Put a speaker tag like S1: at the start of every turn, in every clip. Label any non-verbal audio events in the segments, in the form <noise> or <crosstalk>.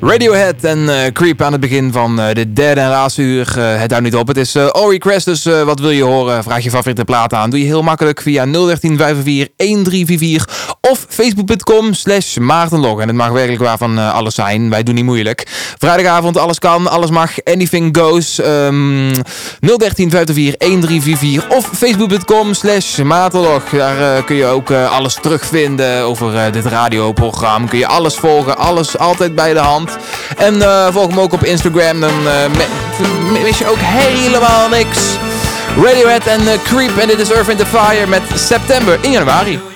S1: Radiohead en uh, Creep aan het begin van uh, de derde en laatste uur. Uh, het houdt niet op. Het is uh, Ori Crest, dus wat wil je horen? Vraag je favoriete plaat aan. Doe je heel makkelijk via 013 1344 of facebook.com slash maartenlog. En het mag werkelijk waar van alles zijn. Wij doen niet moeilijk. Vrijdagavond, alles kan, alles mag. Anything goes. Um, 013 1344 of facebook.com slash maartenlog. Daar kun je ook alles terugvinden over dit radioprogramma. Kun je alles volgen, alles altijd bij de hand. En uh, volg me ook op Instagram, dan uh, mis je ook helemaal niks. Radiohead en uh, Creep en dit is Earth in the Fire met September in januari.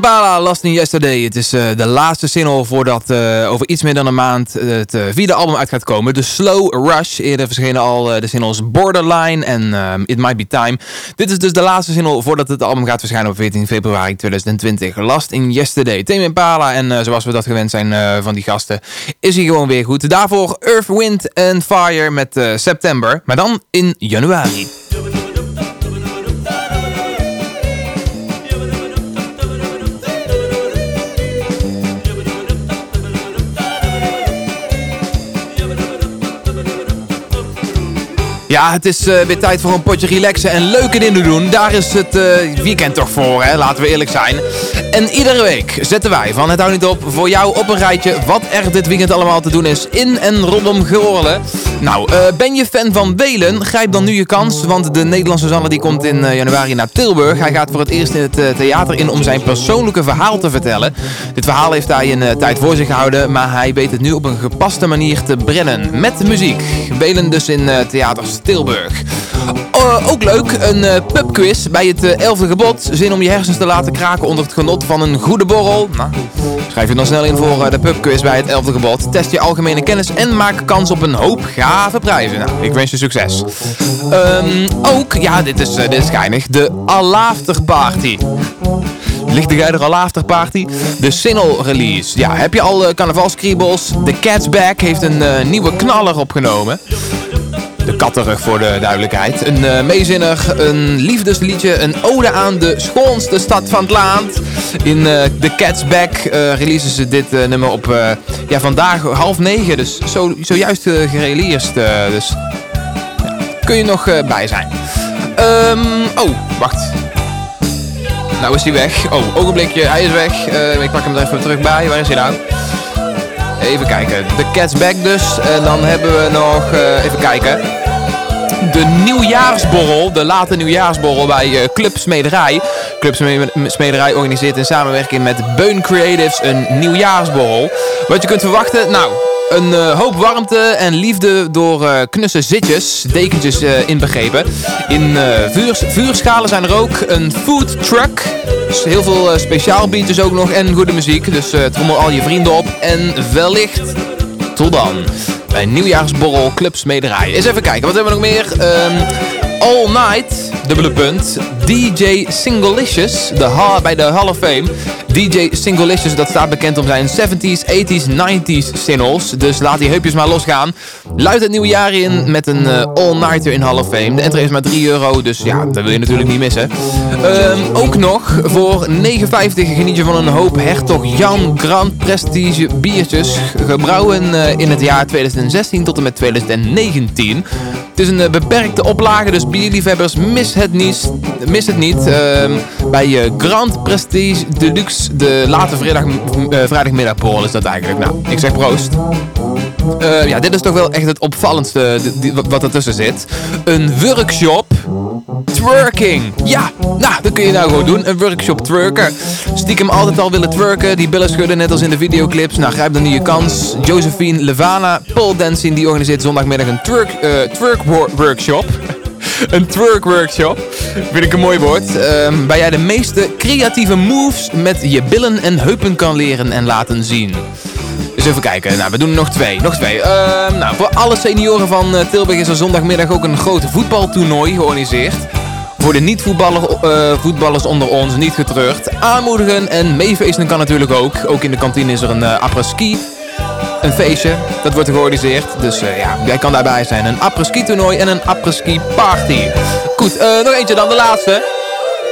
S1: Impala, Last in Yesterday. Het is uh, de laatste single voordat uh, over iets meer dan een maand het uh, vierde album uit gaat komen. De Slow Rush. Eerder verschenen al de singles Borderline en It Might Be Time. Dit is dus de laatste single voordat het album gaat verschijnen op 14 februari 2020. Last in Yesterday. Tame Impala en zoals we dat gewend zijn van die gasten is hij gewoon weer goed. Daarvoor Earth, Wind and Fire met September. Maar dan in januari. Ja, het is uh, weer tijd voor een potje relaxen en leuke dingen doen. Daar is het uh, weekend toch voor, hè? laten we eerlijk zijn. En iedere week zetten wij van Het Houdt Niet Op voor jou op een rijtje wat er dit weekend allemaal te doen is in en rondom Goorlen. Nou, uh, ben je fan van Welen? Grijp dan nu je kans, want de Nederlandse zanger die komt in januari naar Tilburg. Hij gaat voor het eerst in het theater in om zijn persoonlijke verhaal te vertellen. Dit verhaal heeft hij een tijd voor zich gehouden, maar hij weet het nu op een gepaste manier te brennen. Met muziek. Welen dus in theaters Tilburg. Uh, ook leuk, een uh, pubquiz bij het uh, elfde gebod. Zin om je hersens te laten kraken onder het genot van een goede borrel. Nou, schrijf je dan snel in voor de pubquiz bij het elfde gebod. Test je algemene kennis en maak kans op een hoop gave prijzen. Nou, ik wens je succes. Um, ook, ja, dit is, dit is geinig, de Alafter Party. Ligt de er al afterparty? De single release. Ja, heb je al uh, carnavalskriebels? The Cat's Back heeft een nieuwe knaller opgenomen de kattenrug voor de duidelijkheid. Een uh, meezinnig, een liefdesliedje, een ode aan de schoonste stad van het land. In uh, The Cat's Back uh, releasen ze dit nummer op ja, vandaag half negen. Dus zo, zojuist gereleased. dus kun je nog bij zijn. Um, oh, wacht. Nou is hij weg. Oh, ogenblikje, hij is weg. ik pak hem er even terug bij. Waar is hij nou? Even kijken. De Cat's Back dus. En dan hebben we nog... even kijken de nieuwjaarsborrel, de late nieuwjaarsborrel bij uh, Club Smederij. Club Smederij organiseert in samenwerking met Beun Creatives een nieuwjaarsborrel. Wat je kunt verwachten, nou, een uh, hoop warmte en liefde door uh, knusse zitjes, dekentjes inbegrepen. In vuurs, vuurschalen zijn er ook een food truck. Dus heel veel speciaal biertjes ook nog en goede muziek. Dus trommel al je vrienden op en wellicht tot dan bij nieuwjaarsborrel Clubs meedraaien. Eens even kijken, wat hebben we nog meer? Um, All Night, dubbele punt. DJ Singlelicious, de bij de Hall of Fame. DJ Singlelicious, dat staat bekend om zijn 70s, 80s, 90s singles. Dus laat die heupjes maar losgaan. Luid het nieuwe jaar in met een uh, all-nighter in Hall of Fame. De entree is maar 3 euro, dus ja, dat wil je natuurlijk niet missen. Um, ook nog, voor 9,50 geniet je van een hoop Hertog Jan Grand Prestige biertjes. Gebrouwen uh, in het jaar 2016 tot en met 2019. Het is een uh, beperkte oplage, dus bierliefhebbers mis het niet. Mis het niet. Uh, bij Grand Prestige Deluxe, de late vrijdag, vrijdagmiddagborrel is dat eigenlijk. Nou, ik zeg proost. Uh, ja, dit is toch wel echt het opvallendste wat ertussen zit. Een workshop twerking. Ja, nou, dat kun je nou gewoon doen. Een workshop twerken. Stiekem altijd al willen twerken. Die billen schudden, net als in de videoclips. Nou, grijp dan nu je kans. Josephine Levana, pole dancing, die organiseert zondagmiddag een twerk, twerk workshop. <laughs> een twerk workshop. Vind ik een mooi woord. Um, waar jij de meeste creatieve moves met je billen en heupen kan leren en laten zien. Dus even kijken. Nou, we doen er nog twee. Nog twee. Uh, nou, voor alle senioren van uh, Tilburg is er zondagmiddag ook een groot voetbaltoernooi georganiseerd. Voor de niet-voetballers uh, onder ons niet getreurd. Aanmoedigen en meefeesten kan natuurlijk ook. Ook in de kantine is er een uh, apres-ski
S2: een feestje. Dat wordt georganiseerd. Dus uh, ja, jij kan daarbij zijn. Een apres-ski toernooi en een apres-ski party. Goed, uh, nog eentje dan, de laatste.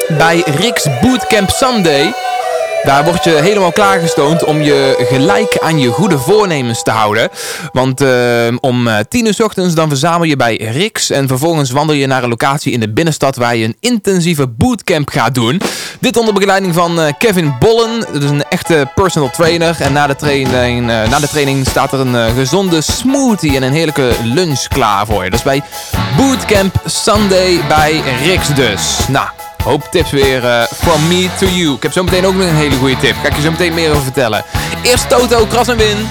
S2: Bij Rick's Bootcamp Sunday daar word je helemaal klaargestoomd om je gelijk aan je goede voornemens te houden. Want uh, om 10 uur s ochtends dan verzamel je bij Rix. En vervolgens wandel je naar een locatie in de binnenstad waar je een intensieve bootcamp gaat doen. Dit onder begeleiding van uh, Kevin Bollen. Dat is een echte personal trainer. En na de training, uh, na de training staat er een gezonde smoothie en een heerlijke lunch klaar voor je. Dat is bij Bootcamp Sunday bij Rix dus. Nou, hoop tips weer uh, from me to you. Ik heb zo meteen ook nog een hele goede tip. Ga ik je zo meteen meer over vertellen. Eerst Toto, Kras en Win.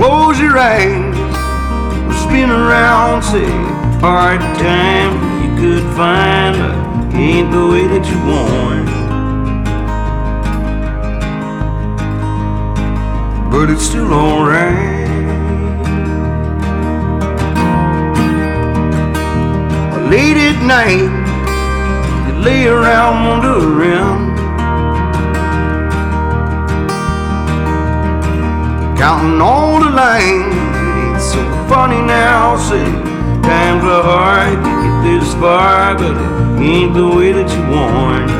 S3: close your eyes, spin around, say, hard time you could find, but ain't the way that you want. But it's still alright. Late at night, you lay around wondering counting all the lines. It's so funny now, say times are hard to get this far, but it ain't the way that you want.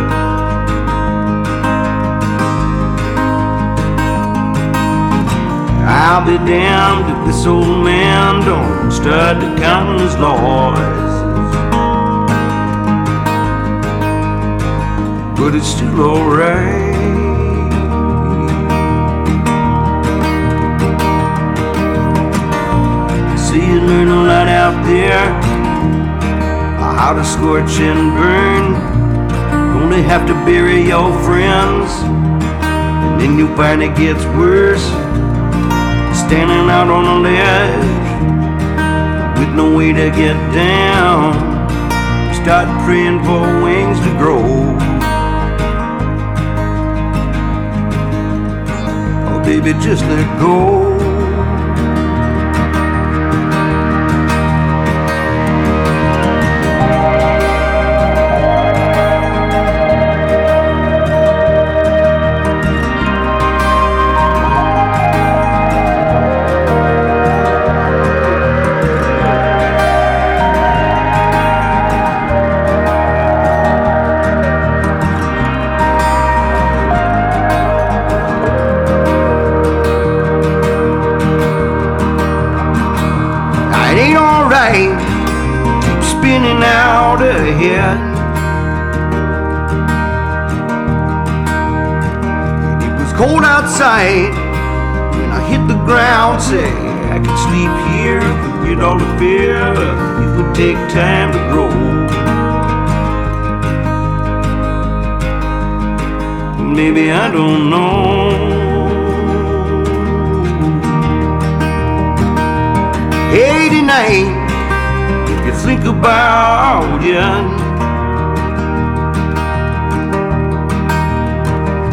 S3: I'll be damned if this old man don't start to count his losses. But it's still alright. See you learn a lot out there how to scorch and burn. Only have to bury your friends, and then you'll find it gets worse standing out on a ledge with no way to get down. Start praying for wings to grow. Oh, baby, just let go. Outside. When I hit the ground, say I could sleep here, forget all the fear. It would take time to grow. Maybe I don't know. 89, if you think about it.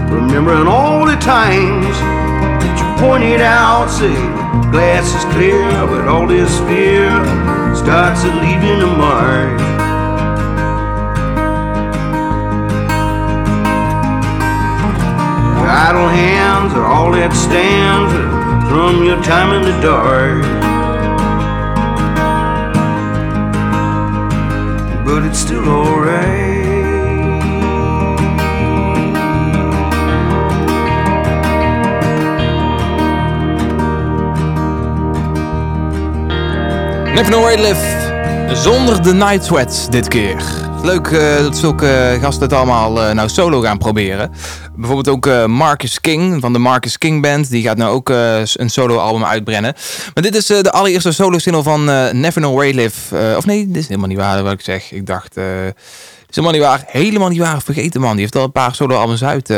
S3: Remembering all the times that you pointed out, say, glass is clear, but all this fear starts to leaving a mark. Idle hands are all that stands from your time in the dark. But it's still alright.
S1: Never No Live zonder de Night Sweats dit keer. Leuk uh, dat zulke gasten het allemaal uh, nou solo gaan proberen. Bijvoorbeeld ook uh, Marcus King van de Marcus King Band. Die gaat nou ook een solo album uitbrennen. Maar dit is de allereerste solo single van Never No Live. of nee, dit is helemaal niet waar wat ik zeg. Ik dacht helemaal niet waar. Helemaal niet waar. Vergeten man. Die heeft al een paar solo albums uit. Uh,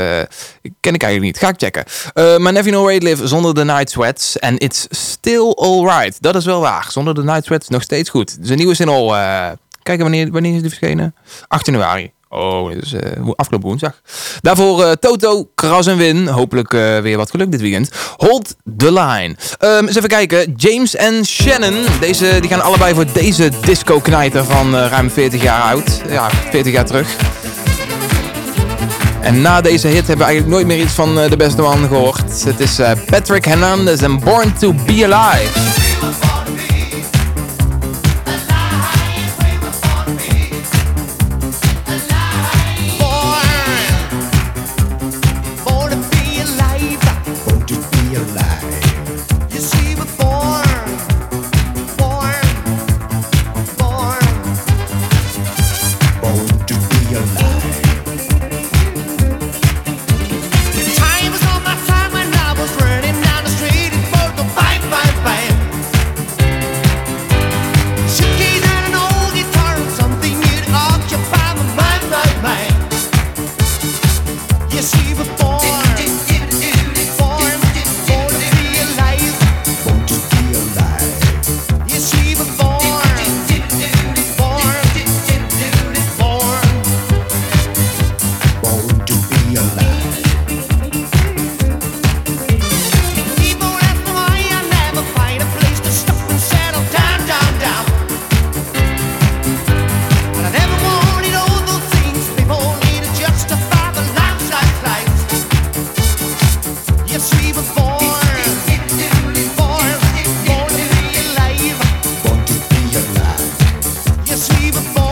S1: ken ik eigenlijk niet. Ga ik checken. Uh, maar Never No Way Live zonder de Night Sweats. En It's Still Alright. Dat is wel waar. Zonder de Night Sweats nog steeds goed. Een nieuwe single. Uh, kijken wanneer, wanneer is die verschenen? 8 januari. Oh, dus uh, afgelopen woensdag. Daarvoor uh, Toto, Kras en Win. Hopelijk uh, weer wat geluk dit weekend. Hold the line. Um, eens even kijken. James en Shannon. Deze, die gaan allebei voor deze disco-knijter van ruim 40 jaar oud. Ja, 40 jaar terug. En na deze hit hebben we eigenlijk nooit meer iets van de beste man gehoord. Het is Patrick Hernandez en Born to Be Alive.
S4: before.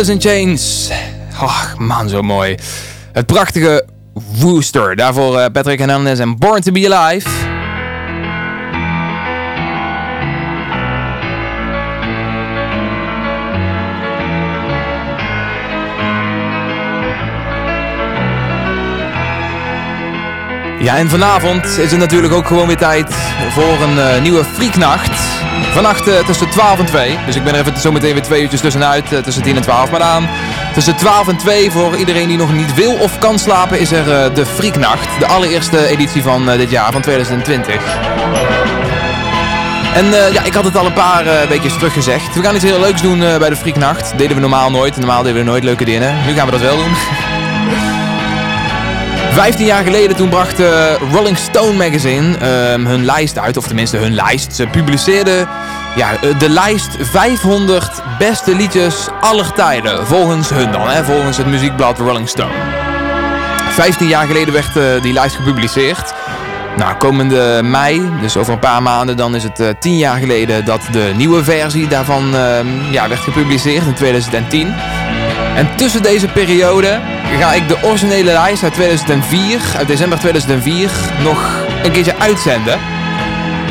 S1: Alice in Chains. Ach, man, zo mooi. Het prachtige Wooster. Daarvoor uh, Patrick Hernandez en Born to be Alive. Ja, en vanavond is het natuurlijk ook gewoon weer tijd voor een uh, nieuwe Freaknacht. Vannacht uh, tussen 12 en 2. Dus ik ben er even zo meteen weer twee uurtjes tussenuit. Uh, tussen 10 en 12. Maar aan tussen 12 en 2 voor iedereen die nog niet wil of kan slapen is er de Freaknacht. De allereerste editie van dit jaar, van 2020. En ja, ik had het al een paar weekjes terug gezegd. We gaan iets heel leuks doen bij de Freaknacht. Deden we normaal nooit. Normaal deden we nooit leuke dingen. Nu gaan we dat wel doen. <laughs> 15 jaar geleden toen bracht uh, Rolling Stone Magazine uh, hun lijst uit, of tenminste hun lijst. Ze publiceerden ja, uh, de lijst 500 beste liedjes aller tijden. Volgens hun dan, hè, volgens het muziekblad Rolling Stone. 15 jaar geleden werd uh, die lijst gepubliceerd. Nou, komende mei, dus over een paar maanden, dan is het 10 jaar geleden dat de nieuwe versie daarvan ehm, ja, werd gepubliceerd in 2010. En tussen deze periode ga ik de originele lijst uit 2004, uit december 2004, nog een keertje uitzenden.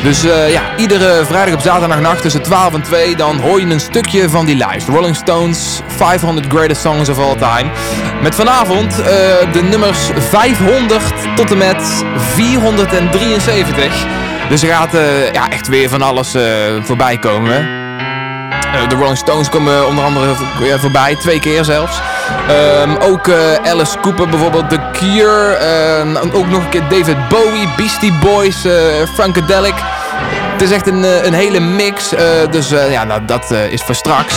S1: Dus uh, ja, iedere vrijdag op zaterdagnacht tussen 12 en 2 dan hoor je een stukje van die lijst. Rolling Stones 500 Greatest Songs of All Time. Met vanavond uh, de nummers 500 tot en met 473. Dus er gaat uh, ja, echt weer van alles voorbij komen. Eh, de Rolling Stones komen onder andere voorbij, twee keer zelfs. Um, ook uh, Alice Cooper bijvoorbeeld, The Cure. Um, ook nog een keer David Bowie, Beastie Boys, uh, Funkadelic. Het is echt een, een hele mix, dus ja, nou, dat is voor straks.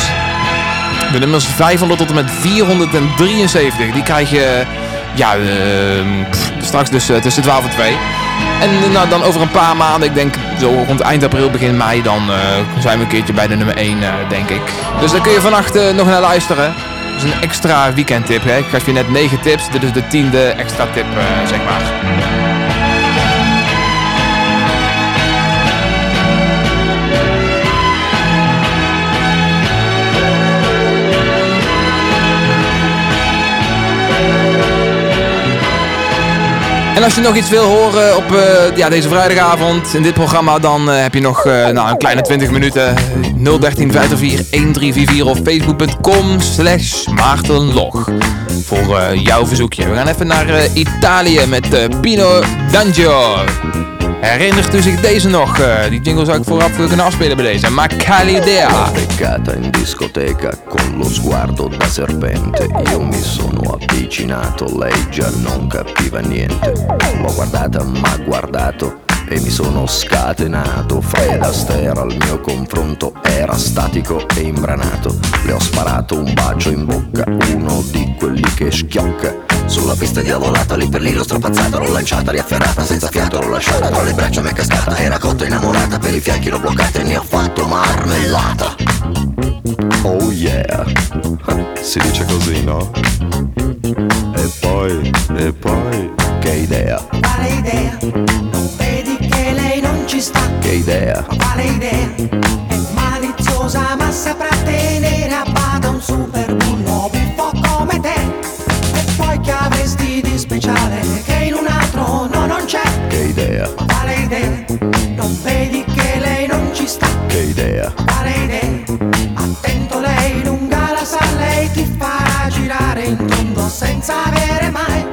S1: De nummers 500 tot en met 473, die krijg je ja, pff, straks dus tussen 12 en 2. En nou, dan over een paar maanden, ik denk zo rond eind april, begin mei, dan zijn we een keertje bij de nummer 1, uh, eh, denk ik. Dus daar kun je vannacht nog naar luisteren. Dat is een extra weekendtip. Hè? Ik gaf je net 9 tips, dit is de tiende extra tip, zeg maar. En als je nog iets wil horen op uh, ja, deze vrijdagavond in dit programma, dan uh, heb je nog uh, nou, een kleine 20 minuten. 013 504 1344 of facebook.com slash maartenlog voor jouw verzoekje. We gaan even naar Italië met Pino D'Angio. Herinnert u zich deze nog? Uh, die jingle zou ik vooraf kunnen afspelen bij deze. Ma idea.
S5: Beccata in discoteca con lo sguardo da serpente. Io mi sono avvicinato, lei già non capiva niente. L'ho guardata, ma guardato e mi sono scatenato. Fred Astaire al mio confronto era statico e imbranato. Le ho sparato un bacio in bocca, uno di quelli che schiocca. Sulla pista diavolata, lì per lì l'ho strapazzata, l'ho lanciata, riafferrata, senza fiato l'ho lasciata, tra le braccia mi è cascata, era cotta innamorata, per i fianchi l'ho bloccata e ne ho fatto marmellata.
S6: Oh yeah, si dice così, no? E poi, e poi,
S5: che idea?
S7: Quale idea? Non vedi che lei non ci sta?
S5: Che idea?
S7: Quale idea? È maliziosa ma saprà tenere a bada un super bullo non c'è?
S5: Che idea?
S7: Quale idea? Non vedi che lei non ci sta?
S5: Che idea?
S7: Quale idea? Attento lei lunga la sa, lei ti farà girare in tondo senza avere mai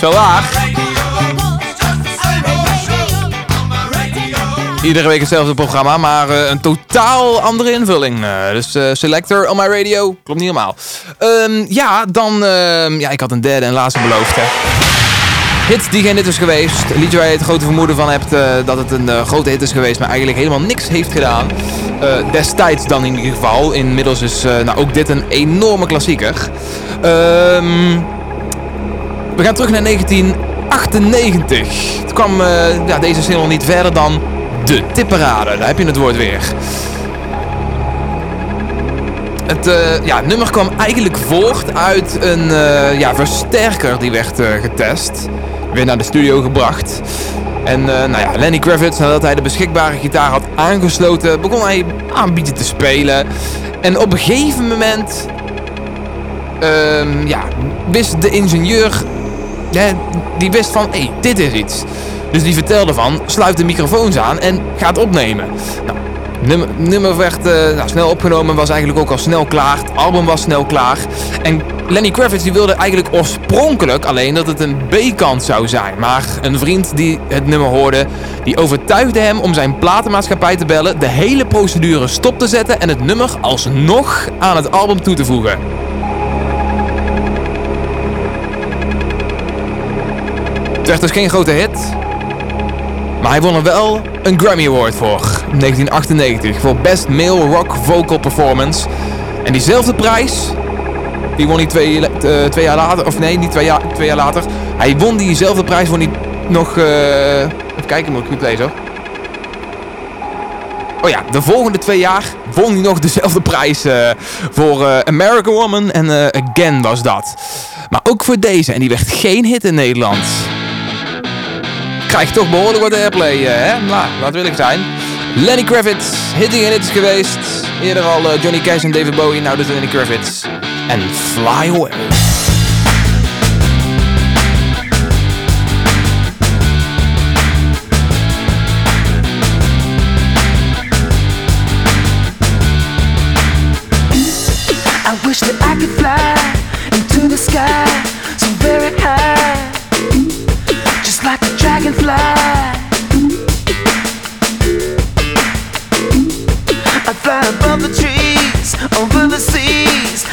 S1: Wel waar. Iedere week hetzelfde programma, maar eh, een totaal andere invulling. Eh, dus eh, Selector on my radio, klopt niet helemaal. Ehm, ja, dan... ehm, ja, ik had een derde en laatste beloofd, hè. Hit die geen hit is geweest. Een liedje waar je het grote vermoeden van hebt dat het een grote hit is geweest, maar eigenlijk helemaal niks heeft gedaan. Destijds dan in ieder geval. Inmiddels is nou, ook dit een enorme klassieker. Ehm, we gaan terug naar 1998. Het kwam eh, ja, deze single niet verder dan de tipperade. Daar heb je het woord weer. Het eh, ja, nummer kwam eigenlijk voort uit een eh, ja, versterker die werd getest. Weer naar de studio gebracht. En nou ja, Lenny Kravitz, nadat hij de beschikbare gitaar had aangesloten, begon hij aan een beetje te spelen. En op een gegeven moment ehm, ja, wist de ingenieur, die wist van, hé, hey, dit is iets. Dus die vertelde van, sluit de microfoons aan en ga het opnemen. Nou, nummer, nummer werd eh, nou, snel opgenomen, was eigenlijk ook al snel klaar. Het album was snel klaar. En Lenny Kravitz die wilde eigenlijk oorspronkelijk alleen dat het een B-kant zou zijn. Maar een vriend die het nummer hoorde, die overtuigde hem om zijn platenmaatschappij te bellen, de hele procedure stop te zetten en het nummer alsnog aan het album toe te voegen. Werd dus geen grote hit, maar hij won er wel een Grammy Award voor. in 1998 voor Best Male Rock Vocal Performance. En diezelfde prijs, die won hij twee, eh, twee jaar later. Of nee, niet twee jaar, twee jaar later. Hij won diezelfde prijs won hij nog... eh, even kijken, moet ik goed lezen. Oh ja, de volgende twee jaar won hij nog dezelfde prijs eh, voor American Woman en Again was dat. Maar ook voor deze, en die werd geen hit in Nederland krijgt toch behoorlijk wat airplay, eh, hè? Nou, laat wil ik zijn. Lenny Kravitz, hitting in hits geweest. Eerder al eh, Johnny Cash en David Bowie, nou dus Lenny Kravitz. En Fly Away.
S8: I wish that I could fly into the sky so very high, dragonfly. I'd fly above the trees, over the seas,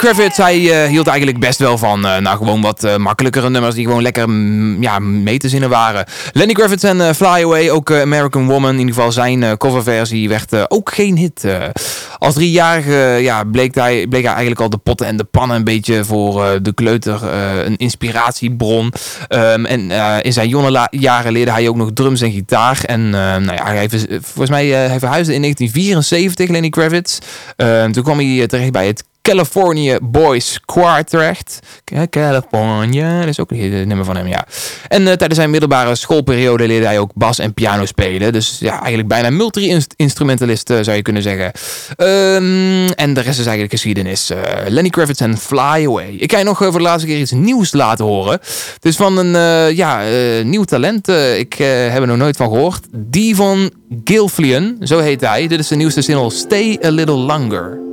S1: Kravitz, hij eh, hield eigenlijk best wel van eh, nou, gewoon wat eh, makkelijkere nummers die gewoon lekker mm, ja, mee te zinnen waren. Lenny Kravitz en Fly Away, ook American Woman, in ieder geval zijn coverversie, werd ook geen hit. als driejarige ja, bleek, hij, bleek hij eigenlijk al de potten en de pannen een beetje voor de kleuter een inspiratiebron. Ehm, en in zijn jonge jaren leerde hij ook nog drums en gitaar. En nou ja, hij, volgens mij hij verhuisde in 1974, Lenny Kravitz. Eh, toen kwam hij terecht bij het California Boys. Ca- California, dat is ook een nummer van hem, ja. En eh, tijdens zijn middelbare schoolperiode leerde hij ook bas en piano spelen. Dus ja, eigenlijk bijna multi-instrumentalist eh, zou je kunnen zeggen. Ehm, en de rest is eigenlijk geschiedenis. Eh, Lenny Kravitz en Fly Away. Ik ga je nog voor de laatste keer iets nieuws laten horen. Is van een ja, nieuw talent. Ik heb er nog nooit van gehoord. Devon Gilflian, zo heet hij. Dit is de nieuwste single Stay a Little Longer.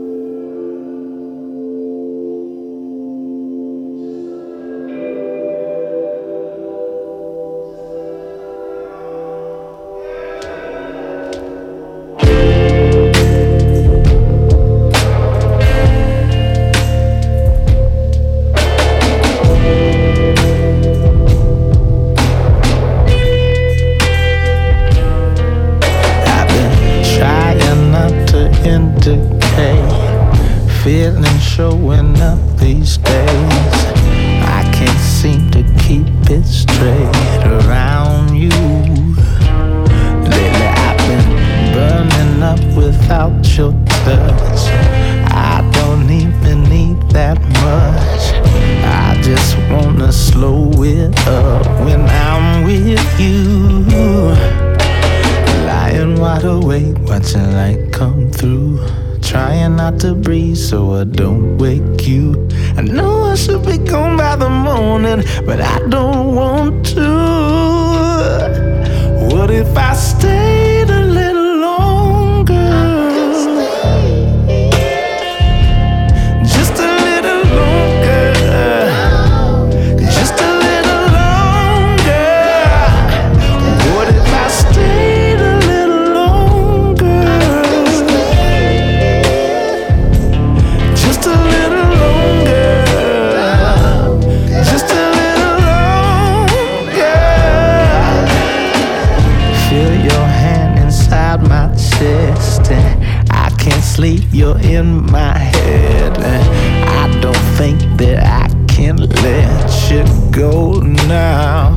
S9: Sleep, you're in my head. and I don't think that I can let you go now.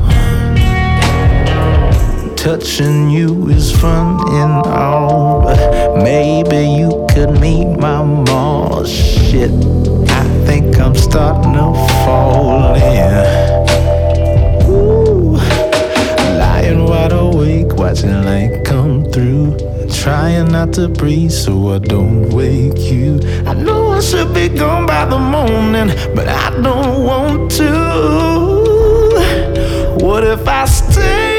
S9: Touching you is fun and all, but maybe you could meet my mom. Shit, I think I'm starting to fall in. Ooh, lying wide awake, watching light come through. Trying not to breathe so I don't wake you. I know I should be gone by the morning, but I don't want to. What if I stayed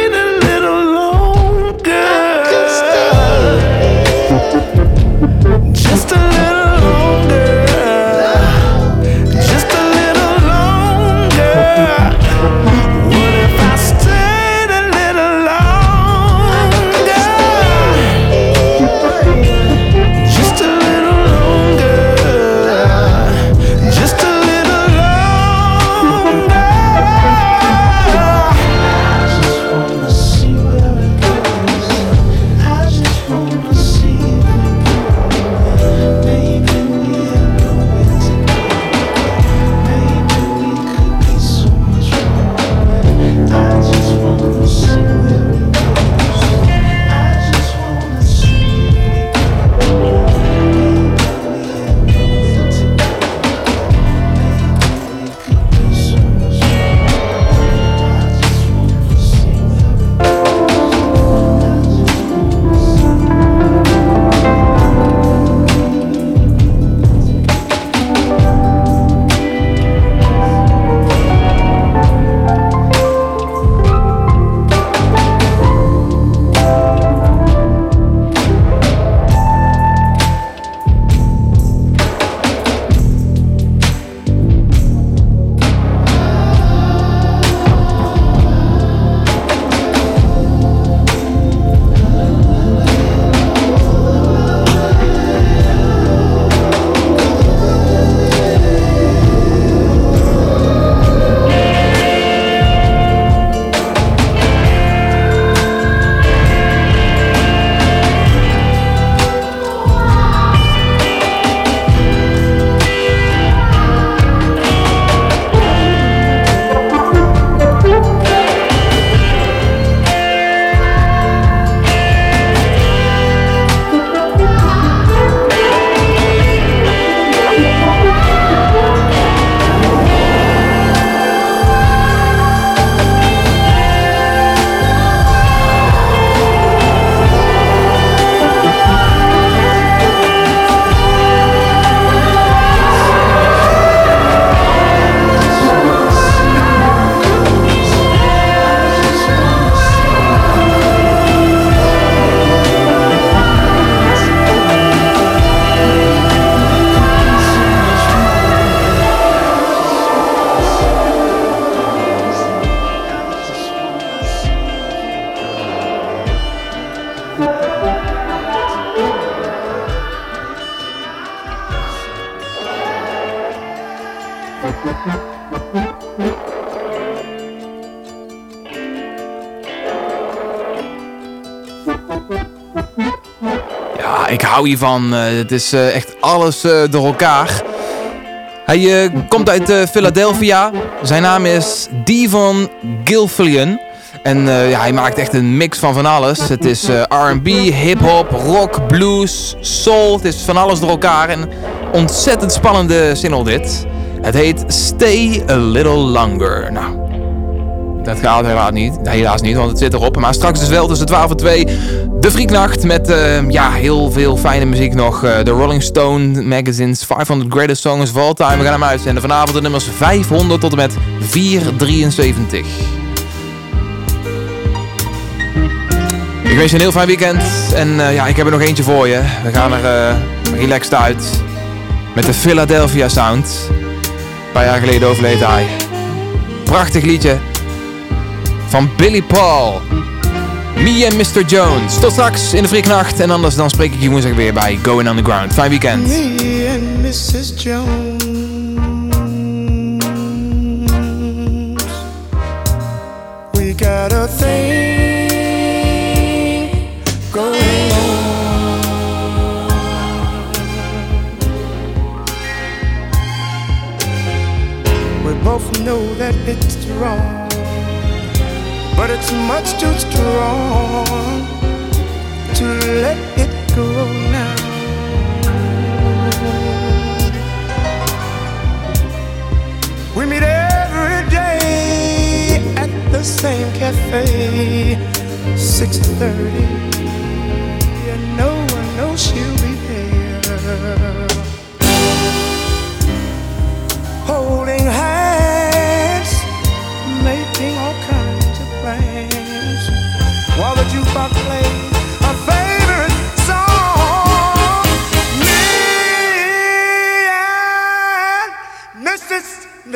S1: Ja, ik hou hiervan. Eh, het is eh, echt alles eh, door elkaar. Hij komt uit Philadelphia. Zijn naam is Devon Gilfillian. En ja, hij maakt echt een mix van van alles. Het is R&B, hip-hop, rock, blues, soul. Het is van alles door elkaar. En ontzettend spannende single dit. Het heet Stay a Little Longer. Nou, dat gaat helaas niet, helaas niet, want het zit erop. Maar straks dus wel tussen 12 en 2 de Frieknacht met eh, ja, heel veel fijne muziek nog. Eh, De Rolling Stone Magazine's 500 Greatest Songs of All Time. We gaan hem uitzenden vanavond de nummers 500 tot en met 473. Ik wens je een heel fijn weekend. En eh, ja, ik heb er nog eentje voor je. We gaan er eh, relaxed uit. Met de Philadelphia Sound. Een paar jaar geleden overleed hij. Prachtig liedje. Van Billy Paul. Me and Mr. Jones. Tot straks in de Frieknacht. En anders dan spreek ik je woensdag weer bij Going Underground. Fijn weekend.
S2: Me and Mrs. Jones. We got a thing going on. We both know that it's wrong, but it's much too strong to let it go now. We meet every day at the same cafe, 6:30.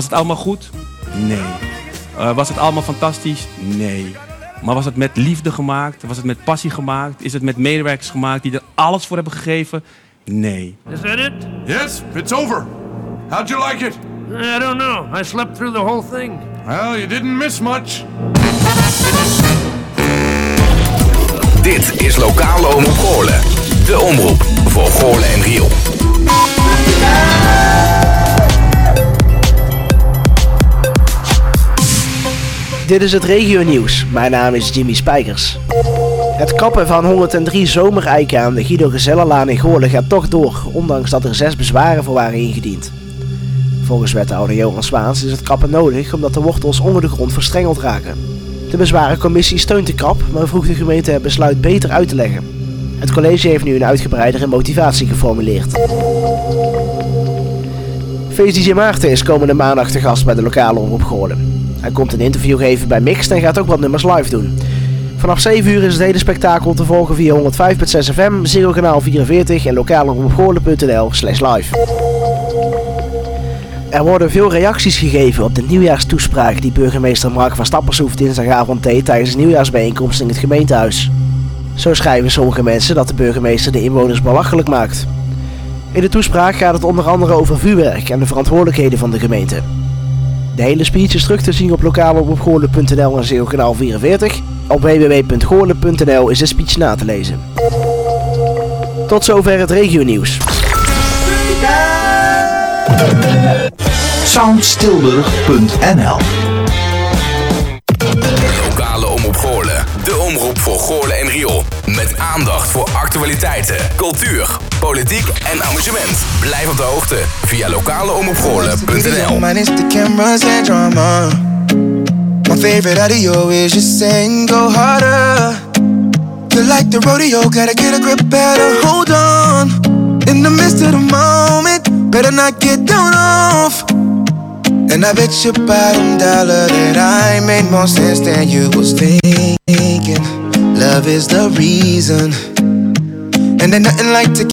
S10: Was het allemaal goed? Nee. Eh, was het allemaal fantastisch? Nee. Maar was het met liefde gemaakt? Was het met passie gemaakt? Is het met medewerkers gemaakt die er alles voor hebben gegeven? Nee.
S11: Is that it?
S12: Yes, it's over. How'd you like it?
S11: I don't know. I slept through the whole thing.
S12: Well, you didn't miss much.
S13: Dit is Lokale Omroep Goorlen. De omroep voor Goorlen en Riel.
S14: Dit is het regionieuws. Mijn naam is Jimmy Spijkers. Het kappen van 103 zomereiken aan de Guido Gezellenlaan in Goorlen gaat toch door, ondanks dat er zes bezwaren voor waren ingediend. Volgens wethouder Johan Zwaans is het kappen nodig omdat de wortels onder de grond verstrengeld raken. De bezwarencommissie steunt de kap, maar vroeg de gemeente het besluit beter uit te leggen. Het college heeft nu een uitgebreidere motivatie geformuleerd. Feest Maarten is komende maandag te gast bij de lokale omroep Goorlen. Hij komt een interview geven bij Mixed en gaat ook wat nummers live doen. Vanaf 7 uur is het hele spektakel te volgen via 105.6 FM, Zero kanaal 44 en lokaleomroepgoorlen.nl slash live. Er worden veel reacties gegeven op de nieuwjaarstoespraak die burgemeester Mark van Stappershoef dinsdagavond deed tijdens een nieuwjaarsbijeenkomst in het gemeentehuis. Zo schrijven sommige mensen dat de burgemeester de inwoners belachelijk maakt. In de toespraak gaat het onder andere over vuurwerk en de verantwoordelijkheden van de gemeente. De hele speech is terug te zien op lokaleomroepgoorlen.nl en Zero kanaal 44. Op www.goorlen.nl is de speech na te lezen. Tot zover het regionieuws.
S13: Soundstilburg.nl Goorlen en Riool. Met aandacht voor actualiteiten, cultuur, politiek en amusement. Blijf op de hoogte via
S15: drama. My favorite audio is just saying go harder. Feel like the rodeo, gotta get a grip, better hold on. In the midst of the moment, better not get down off. And I bet you bottom dollar that I made more sense than you was thinking. Love is the reason, and there's nothing like to